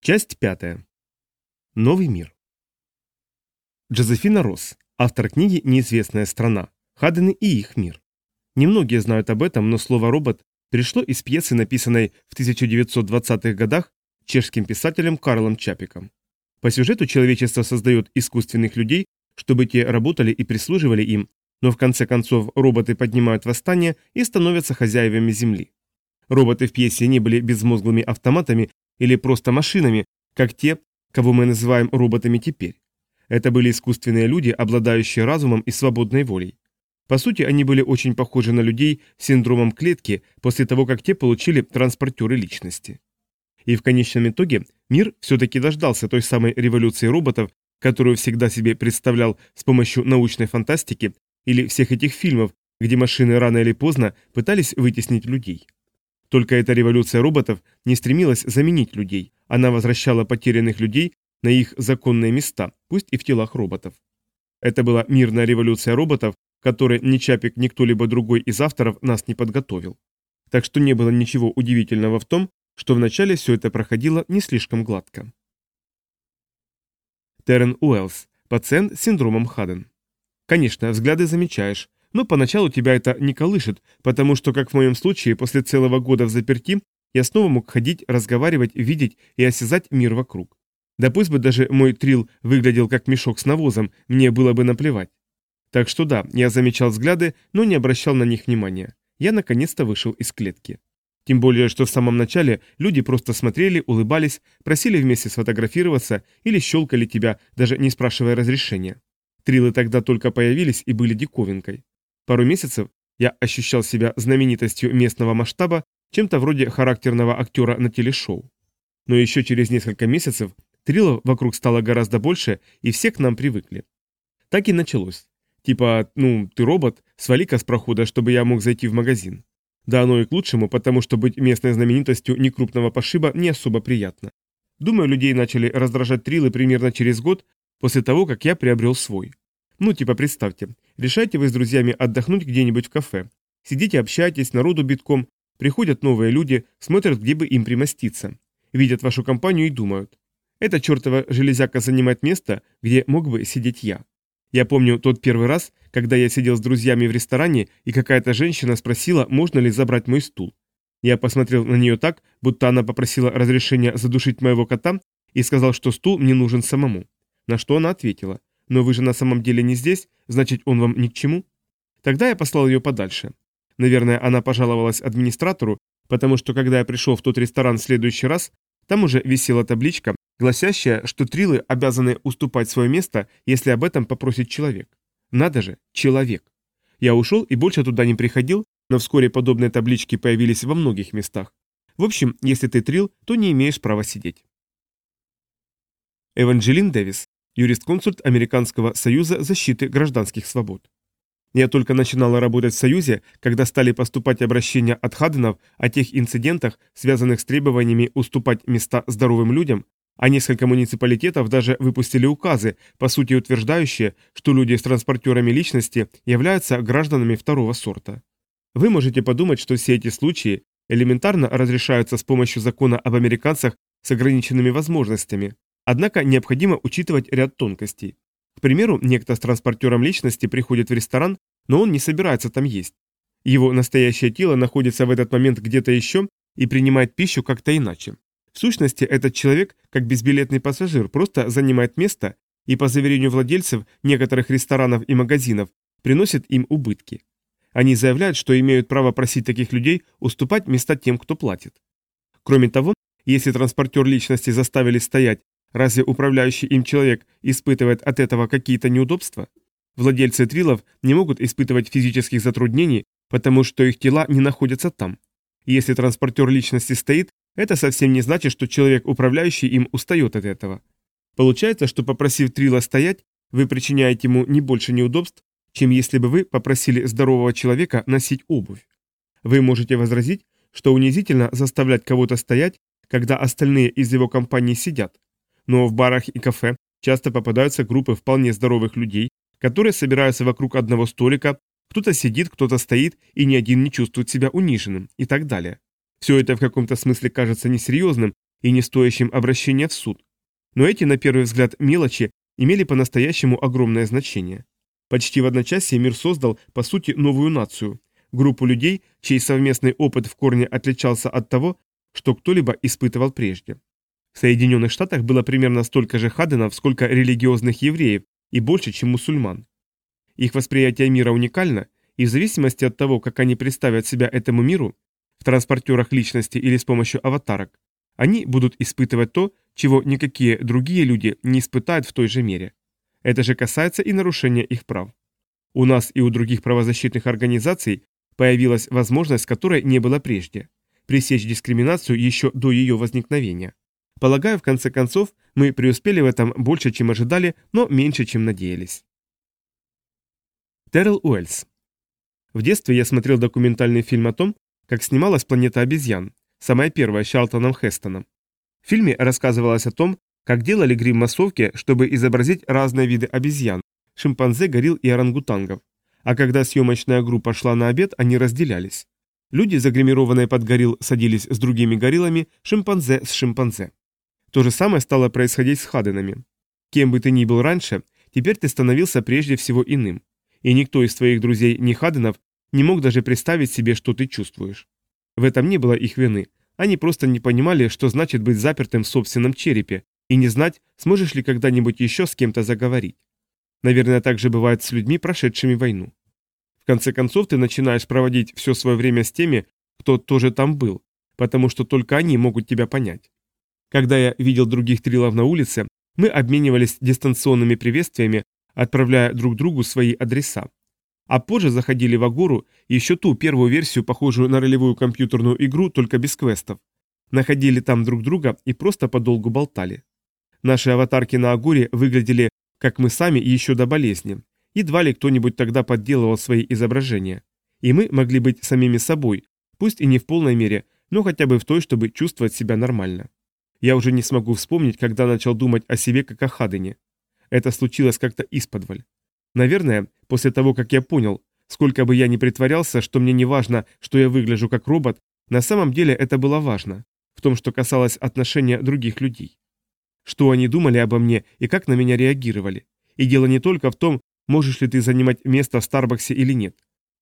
Часть пятая. Новый мир. Джозефина Росс, автор книги «Неизвестная страна. Хадены и их мир». Немногие знают об этом, но слово «робот» пришло из пьесы, написанной в 1920-х годах чешским писателем Карлом Чапиком. По сюжету человечество создает искусственных людей, чтобы те работали и прислуживали им, но в конце концов роботы поднимают восстание и становятся хозяевами Земли. Роботы в пьесе не были безмозглыми автоматами, или просто машинами, как те, кого мы называем роботами теперь. Это были искусственные люди, обладающие разумом и свободной волей. По сути, они были очень похожи на людей с синдромом клетки после того, как те получили транспортеры личности. И в конечном итоге мир все-таки дождался той самой революции роботов, которую всегда себе представлял с помощью научной фантастики или всех этих фильмов, где машины рано или поздно пытались вытеснить людей. Только эта революция роботов не стремилась заменить людей, она возвращала потерянных людей на их законные места, пусть и в телах роботов. Это была мирная революция роботов, которой ни Чапик, ни кто-либо другой из авторов нас не подготовил. Так что не было ничего удивительного в том, что вначале все это проходило не слишком гладко. Террен Уэллс, пациент с синдромом Хаден. Конечно, взгляды замечаешь, но поначалу тебя это не колышет, потому что, как в моем случае, после целого года в заперти, я снова мог ходить, разговаривать, видеть и осязать мир вокруг. Да пусть бы даже мой трил выглядел как мешок с навозом, мне было бы наплевать. Так что да, я замечал взгляды, но не обращал на них внимания. Я наконец-то вышел из клетки. Тем более, что в самом начале люди просто смотрели, улыбались, просили вместе сфотографироваться или щелкали тебя, даже не спрашивая разрешения. Трилы тогда только появились и были диковинкой. Пару месяцев я ощущал себя знаменитостью местного масштаба, чем-то вроде характерного актера на телешоу. Но еще через несколько месяцев трилов вокруг стало гораздо больше, и все к нам привыкли. Так и началось. Типа, ну, ты робот, свали-ка с прохода, чтобы я мог зайти в магазин. Да оно и к лучшему, потому что быть местной знаменитостью некрупного пошиба не особо приятно. Думаю, людей начали раздражать трилы примерно через год после того, как я приобрел свой. Ну, типа, представьте, решайте вы с друзьями отдохнуть где-нибудь в кафе. Сидите, общаетесь, народу битком, приходят новые люди, смотрят, где бы им примоститься. Видят вашу компанию и думают. Эта чертова железяка занимает место, где мог бы сидеть я. Я помню тот первый раз, когда я сидел с друзьями в ресторане, и какая-то женщина спросила, можно ли забрать мой стул. Я посмотрел на нее так, будто она попросила разрешения задушить моего кота и сказал, что стул мне нужен самому. На что она ответила, но вы же на самом деле не здесь, значит, он вам ни к чему? Тогда я послал ее подальше. Наверное, она пожаловалась администратору, потому что когда я пришел в тот ресторан в следующий раз, там уже висела табличка, гласящая, что трилы обязаны уступать свое место, если об этом попросит человек. Надо же, человек. Я ушел и больше туда не приходил, но вскоре подобные таблички появились во многих местах. В общем, если ты трил, то не имеешь права сидеть. Эванжелин Дэвис юрист-консульт Американского союза защиты гражданских свобод. Я только начинала работать в Союзе, когда стали поступать обращения от Хаденов о тех инцидентах, связанных с требованиями уступать места здоровым людям, а несколько муниципалитетов даже выпустили указы, по сути утверждающие, что люди с транспортерами личности являются гражданами второго сорта. Вы можете подумать, что все эти случаи элементарно разрешаются с помощью закона об американцах с ограниченными возможностями, Однако необходимо учитывать ряд тонкостей. К примеру, некто с транспортером личности приходит в ресторан, но он не собирается там есть. Его настоящее тело находится в этот момент где-то еще и принимает пищу как-то иначе. В сущности, этот человек, как безбилетный пассажир, просто занимает место и, по заверению владельцев некоторых ресторанов и магазинов, приносит им убытки. Они заявляют, что имеют право просить таких людей уступать места тем, кто платит. Кроме того, если транспортер личности заставили стоять Разве управляющий им человек испытывает от этого какие-то неудобства? Владельцы трилов не могут испытывать физических затруднений, потому что их тела не находятся там. если транспортер личности стоит, это совсем не значит, что человек, управляющий им, устает от этого. Получается, что попросив трила стоять, вы причиняете ему не больше неудобств, чем если бы вы попросили здорового человека носить обувь. Вы можете возразить, что унизительно заставлять кого-то стоять, когда остальные из его компании сидят. Но в барах и кафе часто попадаются группы вполне здоровых людей, которые собираются вокруг одного столика, кто-то сидит, кто-то стоит, и ни один не чувствует себя униженным, и так далее. Все это в каком-то смысле кажется несерьезным, и не стоящим обращения в суд. Но эти, на первый взгляд, мелочи имели по-настоящему огромное значение. Почти в одночасье мир создал, по сути, новую нацию, группу людей, чей совместный опыт в корне отличался от того, что кто-либо испытывал прежде. В Соединенных Штатах было примерно столько же хаденов, сколько религиозных евреев, и больше, чем мусульман. Их восприятие мира уникально, и в зависимости от того, как они представят себя этому миру, в транспортерах личности или с помощью аватарок, они будут испытывать то, чего никакие другие люди не испытают в той же мере. Это же касается и нарушения их прав. У нас и у других правозащитных организаций появилась возможность, которой не было прежде – пресечь дискриминацию еще до ее возникновения. Полагаю, в конце концов, мы преуспели в этом больше, чем ожидали, но меньше, чем надеялись. Террел Уэльс. В детстве я смотрел документальный фильм о том, как снималась «Планета обезьян», самая первая с Чарлтоном Хестоном. В фильме рассказывалось о том, как делали грим-массовки, чтобы изобразить разные виды обезьян, шимпанзе, горилл и орангутангов. А когда съемочная группа шла на обед, они разделялись. Люди, загримированные под горилл, садились с другими гориллами, шимпанзе с шимпанзе. То же самое стало происходить с Хаденами. Кем бы ты ни был раньше, теперь ты становился прежде всего иным. И никто из твоих друзей не Хаденов не мог даже представить себе, что ты чувствуешь. В этом не было их вины. Они просто не понимали, что значит быть запертым в собственном черепе, и не знать, сможешь ли когда-нибудь еще с кем-то заговорить. Наверное, так же бывает с людьми, прошедшими войну. В конце концов, ты начинаешь проводить все свое время с теми, кто тоже там был, потому что только они могут тебя понять. Когда я видел других трилов на улице, мы обменивались дистанционными приветствиями, отправляя друг другу свои адреса. А позже заходили в Агору, еще ту первую версию, похожую на ролевую компьютерную игру, только без квестов. Находили там друг друга и просто подолгу болтали. Наши аватарки на Агоре выглядели, как мы сами, еще до болезни. Едва ли кто-нибудь тогда подделывал свои изображения. И мы могли быть самими собой, пусть и не в полной мере, но хотя бы в той, чтобы чувствовать себя нормально. Я уже не смогу вспомнить, когда начал думать о себе как о Хадене. Это случилось как-то исподволь. Наверное, после того, как я понял, сколько бы я ни притворялся, что мне не важно, что я выгляжу как робот, на самом деле это было важно, в том, что касалось отношения других людей. Что они думали обо мне и как на меня реагировали. И дело не только в том, можешь ли ты занимать место в Старбаксе или нет.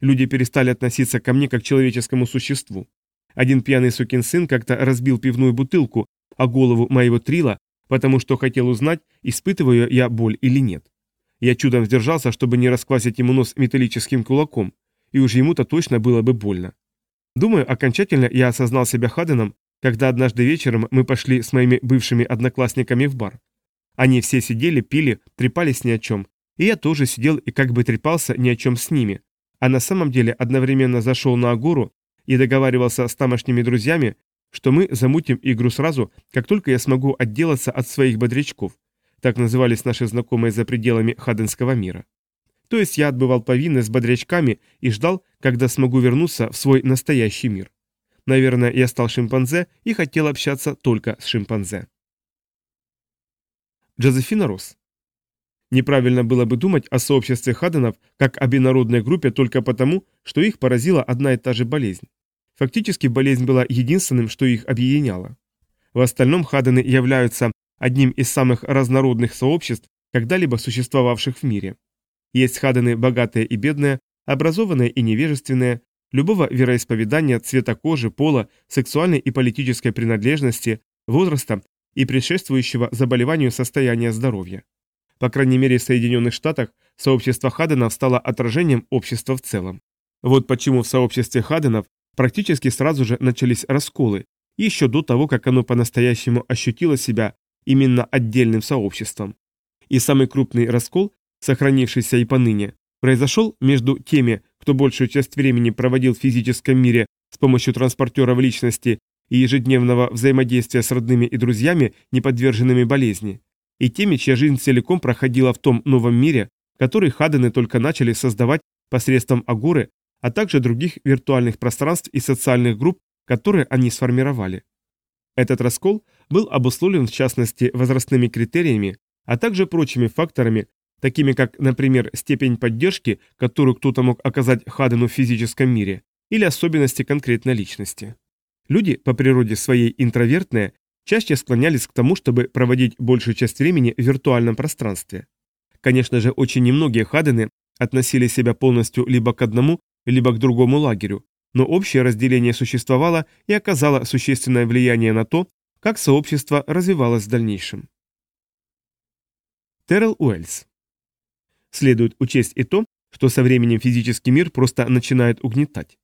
Люди перестали относиться ко мне как к человеческому существу. Один пьяный сукин сын как-то разбил пивную бутылку, о голову моего трила, потому что хотел узнать, испытываю я боль или нет. Я чудом сдержался, чтобы не расквасить ему нос металлическим кулаком, и уж ему-то точно было бы больно. Думаю, окончательно я осознал себя Хаденом, когда однажды вечером мы пошли с моими бывшими одноклассниками в бар. Они все сидели, пили, трепались ни о чем, и я тоже сидел и как бы трепался ни о чем с ними, а на самом деле одновременно зашел на Агору и договаривался с тамошними друзьями, что мы замутим игру сразу, как только я смогу отделаться от своих бодрячков. Так назывались наши знакомые за пределами Хаденского мира. То есть я отбывал повинность с бодрячками и ждал, когда смогу вернуться в свой настоящий мир. Наверное, я стал шимпанзе и хотел общаться только с шимпанзе. Джозефина Росс. Неправильно было бы думать о сообществе Хаденов как об инородной группе только потому, что их поразила одна и та же болезнь. Фактически болезнь была единственным, что их объединяло. В остальном хадены являются одним из самых разнородных сообществ, когда-либо существовавших в мире. Есть хадены богатые и бедные, образованные и невежественные, любого вероисповедания, цвета кожи, пола, сексуальной и политической принадлежности, возраста и предшествующего заболеванию состояния здоровья. По крайней мере в Соединенных Штатах сообщество хаденов стало отражением общества в целом. Вот почему в сообществе хаденов Практически сразу же начались расколы, еще до того, как оно по-настоящему ощутило себя именно отдельным сообществом. И самый крупный раскол, сохранившийся и поныне, произошел между теми, кто большую часть времени проводил в физическом мире с помощью транспортера в личности и ежедневного взаимодействия с родными и друзьями, не подверженными болезни, и теми, чья жизнь целиком проходила в том новом мире, который Хадены только начали создавать посредством Агоры а также других виртуальных пространств и социальных групп, которые они сформировали. Этот раскол был обусловлен в частности возрастными критериями, а также прочими факторами, такими как, например, степень поддержки, которую кто-то мог оказать Хадену в физическом мире, или особенности конкретной личности. Люди по природе своей интровертные чаще склонялись к тому, чтобы проводить большую часть времени в виртуальном пространстве. Конечно же, очень немногие Хадены относили себя полностью либо к одному, либо к другому лагерю, но общее разделение существовало и оказало существенное влияние на то, как сообщество развивалось в дальнейшем. Террел Уэльс Следует учесть и то, что со временем физический мир просто начинает угнетать.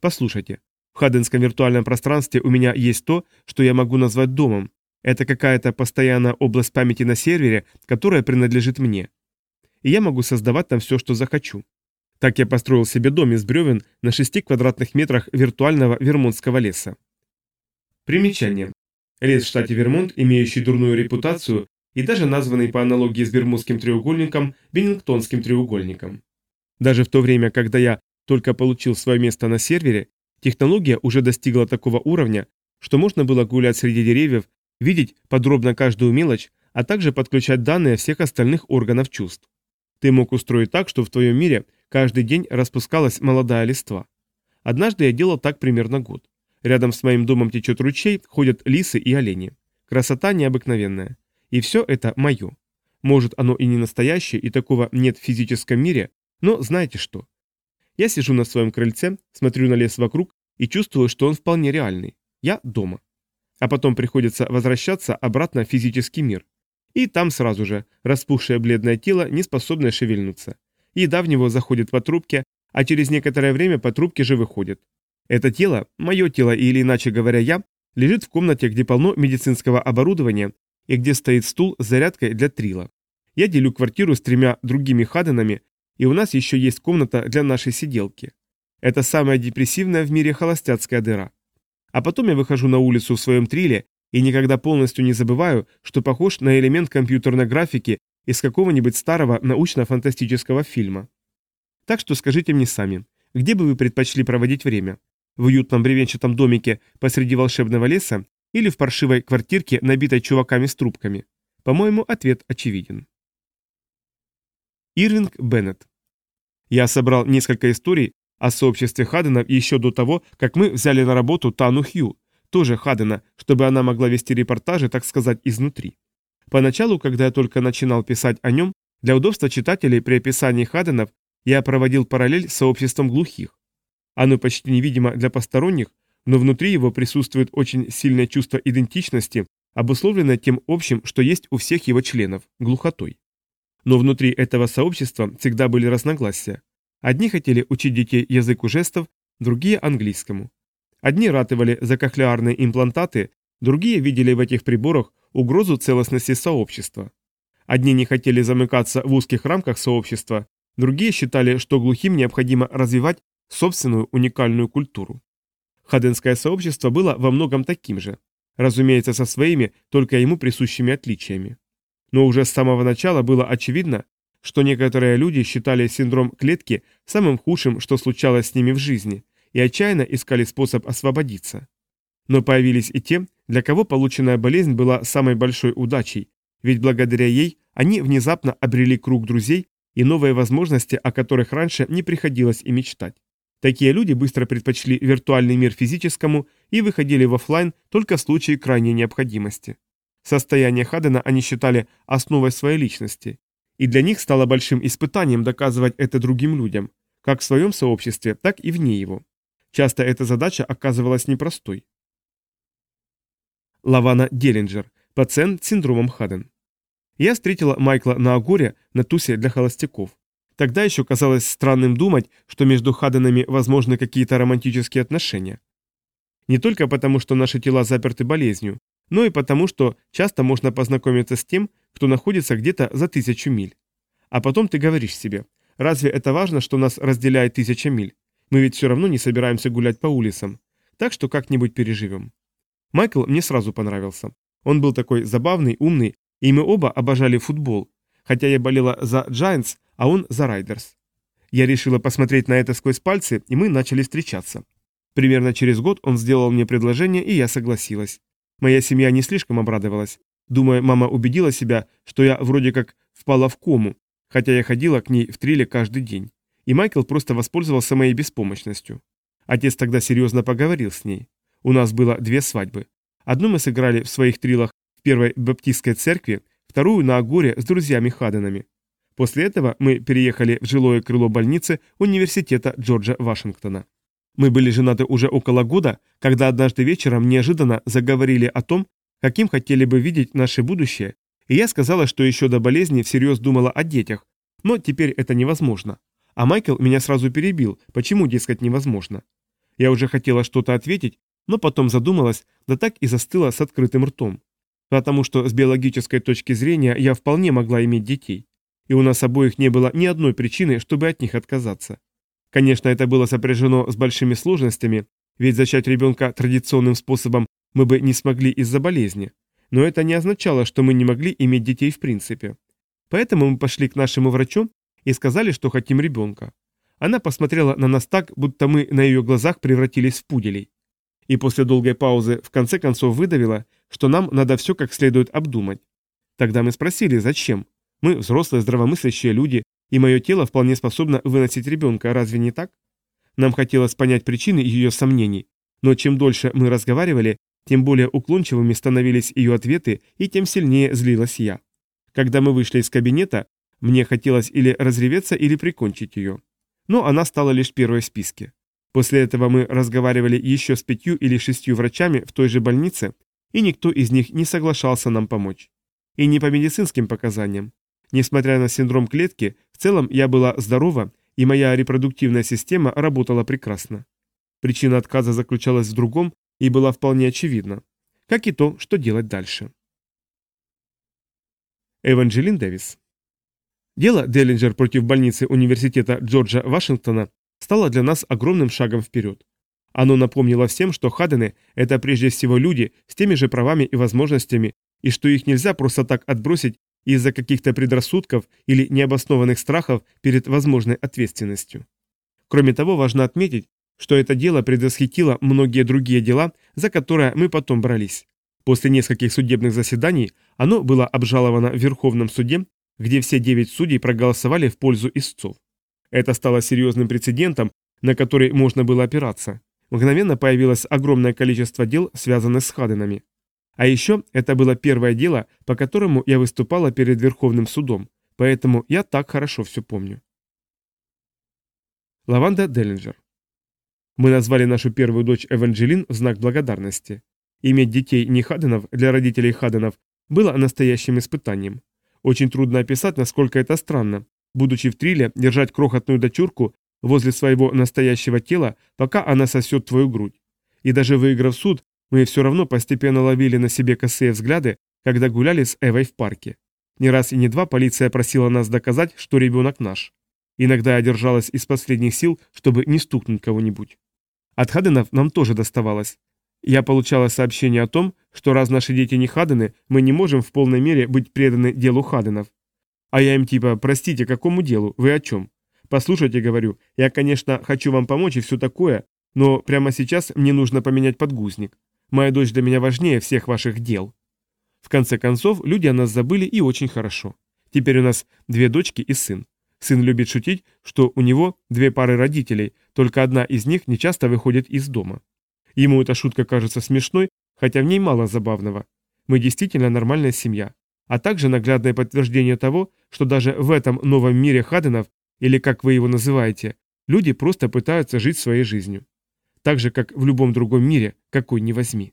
Послушайте, в Хаденском виртуальном пространстве у меня есть то, что я могу назвать домом. Это какая-то постоянная область памяти на сервере, которая принадлежит мне. И я могу создавать там все, что захочу. Так я построил себе дом из бревен на 6 квадратных метрах виртуального вермонтского леса. Примечание. Лес в штате Вермонт, имеющий дурную репутацию и даже названный по аналогии с Бермудским треугольником Беннингтонским треугольником. Даже в то время, когда я только получил свое место на сервере, технология уже достигла такого уровня, что можно было гулять среди деревьев, видеть подробно каждую мелочь, а также подключать данные всех остальных органов чувств. Ты мог устроить так, что в твоем мире каждый день распускалась молодая листва. Однажды я делал так примерно год. Рядом с моим домом течет ручей, ходят лисы и олени. Красота необыкновенная. И все это мое. Может, оно и не настоящее, и такого нет в физическом мире, но знаете что? Я сижу на своем крыльце, смотрю на лес вокруг и чувствую, что он вполне реальный. Я дома. А потом приходится возвращаться обратно в физический мир. И там сразу же распухшее бледное тело, не способное шевельнуться. Еда в него заходит по трубке, а через некоторое время по трубке же выходит. Это тело, мое тело или иначе говоря я, лежит в комнате, где полно медицинского оборудования и где стоит стул с зарядкой для трила. Я делю квартиру с тремя другими Хаденами, и у нас еще есть комната для нашей сиделки. Это самая депрессивная в мире холостяцкая дыра. А потом я выхожу на улицу в своем триле и никогда полностью не забываю, что похож на элемент компьютерной графики из какого-нибудь старого научно-фантастического фильма. Так что скажите мне сами, где бы вы предпочли проводить время? В уютном бревенчатом домике посреди волшебного леса или в паршивой квартирке, набитой чуваками с трубками? По-моему, ответ очевиден. Ирвинг Беннет. Я собрал несколько историй о сообществе Хадена еще до того, как мы взяли на работу Тану Хью, тоже Хадена, чтобы она могла вести репортажи, так сказать, изнутри. Поначалу, когда я только начинал писать о нем, для удобства читателей при описании Хаденов я проводил параллель с сообществом глухих. Оно почти невидимо для посторонних, но внутри его присутствует очень сильное чувство идентичности, обусловленное тем общим, что есть у всех его членов – глухотой. Но внутри этого сообщества всегда были разногласия. Одни хотели учить детей языку жестов, другие – английскому. Одни ратовали за кохлеарные имплантаты, другие видели в этих приборах угрозу целостности сообщества. Одни не хотели замыкаться в узких рамках сообщества, другие считали, что глухим необходимо развивать собственную уникальную культуру. Хаденское сообщество было во многом таким же, разумеется, со своими, только ему присущими отличиями. Но уже с самого начала было очевидно, что некоторые люди считали синдром клетки самым худшим, что случалось с ними в жизни, и отчаянно искали способ освободиться. Но появились и те, для кого полученная болезнь была самой большой удачей, ведь благодаря ей они внезапно обрели круг друзей и новые возможности, о которых раньше не приходилось и мечтать. Такие люди быстро предпочли виртуальный мир физическому и выходили в офлайн только в случае крайней необходимости. Состояние Хадена они считали основой своей личности, и для них стало большим испытанием доказывать это другим людям, как в своем сообществе, так и вне его. Часто эта задача оказывалась непростой. Лавана Деллинджер, пациент с синдромом Хаден. Я встретила Майкла на Агоре на тусе для холостяков. Тогда еще казалось странным думать, что между Хаденами возможны какие-то романтические отношения. Не только потому, что наши тела заперты болезнью, но и потому, что часто можно познакомиться с тем, кто находится где-то за тысячу миль. А потом ты говоришь себе, разве это важно, что нас разделяет тысяча миль? Мы ведь все равно не собираемся гулять по улицам, так что как-нибудь переживем. Майкл мне сразу понравился. Он был такой забавный, умный, и мы оба обожали футбол, хотя я болела за Giants, а он за Райдерс. Я решила посмотреть на это сквозь пальцы, и мы начали встречаться. Примерно через год он сделал мне предложение, и я согласилась. Моя семья не слишком обрадовалась. Думаю, мама убедила себя, что я вроде как впала в кому, хотя я ходила к ней в триле каждый день. И Майкл просто воспользовался моей беспомощностью. Отец тогда серьезно поговорил с ней. У нас было две свадьбы. Одну мы сыграли в своих трилах в первой баптистской церкви, вторую на Агоре с друзьями Хаденами. После этого мы переехали в жилое крыло больницы университета Джорджа Вашингтона. Мы были женаты уже около года, когда однажды вечером неожиданно заговорили о том, каким хотели бы видеть наше будущее, и я сказала, что еще до болезни всерьез думала о детях, но теперь это невозможно. А Майкл меня сразу перебил, почему, дескать, невозможно. Я уже хотела что-то ответить, но потом задумалась, да так и застыла с открытым ртом. Потому что с биологической точки зрения я вполне могла иметь детей. И у нас обоих не было ни одной причины, чтобы от них отказаться. Конечно, это было сопряжено с большими сложностями, ведь зачать ребенка традиционным способом мы бы не смогли из-за болезни. Но это не означало, что мы не могли иметь детей в принципе. Поэтому мы пошли к нашему врачу и сказали, что хотим ребенка. Она посмотрела на нас так, будто мы на ее глазах превратились в пуделей. И после долгой паузы в конце концов выдавила, что нам надо все как следует обдумать. Тогда мы спросили, зачем? Мы взрослые, здравомыслящие люди, и мое тело вполне способно выносить ребенка, разве не так? Нам хотелось понять причины ее сомнений, но чем дольше мы разговаривали, тем более уклончивыми становились ее ответы, и тем сильнее злилась я. Когда мы вышли из кабинета, мне хотелось или разреветься, или прикончить ее. Но она стала лишь первой в списке. После этого мы разговаривали еще с пятью или шестью врачами в той же больнице, и никто из них не соглашался нам помочь. И не по медицинским показаниям. Несмотря на синдром клетки, в целом я была здорова, и моя репродуктивная система работала прекрасно. Причина отказа заключалась в другом и была вполне очевидна. Как и то, что делать дальше. Эванжелин Дэвис Дело Деллинджер против больницы университета Джорджа Вашингтона стало для нас огромным шагом вперед. Оно напомнило всем, что Хадены – это прежде всего люди с теми же правами и возможностями, и что их нельзя просто так отбросить из-за каких-то предрассудков или необоснованных страхов перед возможной ответственностью. Кроме того, важно отметить, что это дело предвосхитило многие другие дела, за которые мы потом брались. После нескольких судебных заседаний оно было обжаловано в Верховном суде, где все девять судей проголосовали в пользу истцов. Это стало серьезным прецедентом, на который можно было опираться. Мгновенно появилось огромное количество дел, связанных с Хаденами. А еще это было первое дело, по которому я выступала перед Верховным судом, поэтому я так хорошо все помню. Лаванда Деллинджер. Мы назвали нашу первую дочь Эванжелин в знак благодарности. Иметь детей не Хаденов для родителей Хаденов было настоящим испытанием. Очень трудно описать, насколько это странно, будучи в триле, держать крохотную дочурку возле своего настоящего тела, пока она сосет твою грудь. И даже выиграв суд, мы все равно постепенно ловили на себе косые взгляды, когда гуляли с Эвой в парке. Не раз и не два полиция просила нас доказать, что ребенок наш. Иногда я держалась из последних сил, чтобы не стукнуть кого-нибудь. От Хаденов нам тоже доставалось. Я получала сообщение о том, что раз наши дети не Хадены, мы не можем в полной мере быть преданы делу Хаденов. А я им типа, простите, какому делу, вы о чем? Послушайте, говорю, я, конечно, хочу вам помочь и все такое, но прямо сейчас мне нужно поменять подгузник. Моя дочь для меня важнее всех ваших дел. В конце концов, люди о нас забыли и очень хорошо. Теперь у нас две дочки и сын. Сын любит шутить, что у него две пары родителей, только одна из них не часто выходит из дома. Ему эта шутка кажется смешной, хотя в ней мало забавного. Мы действительно нормальная семья. А также наглядное подтверждение того, что даже в этом новом мире Хаденов, или как вы его называете, люди просто пытаются жить своей жизнью так же, как в любом другом мире, какой ни возьми.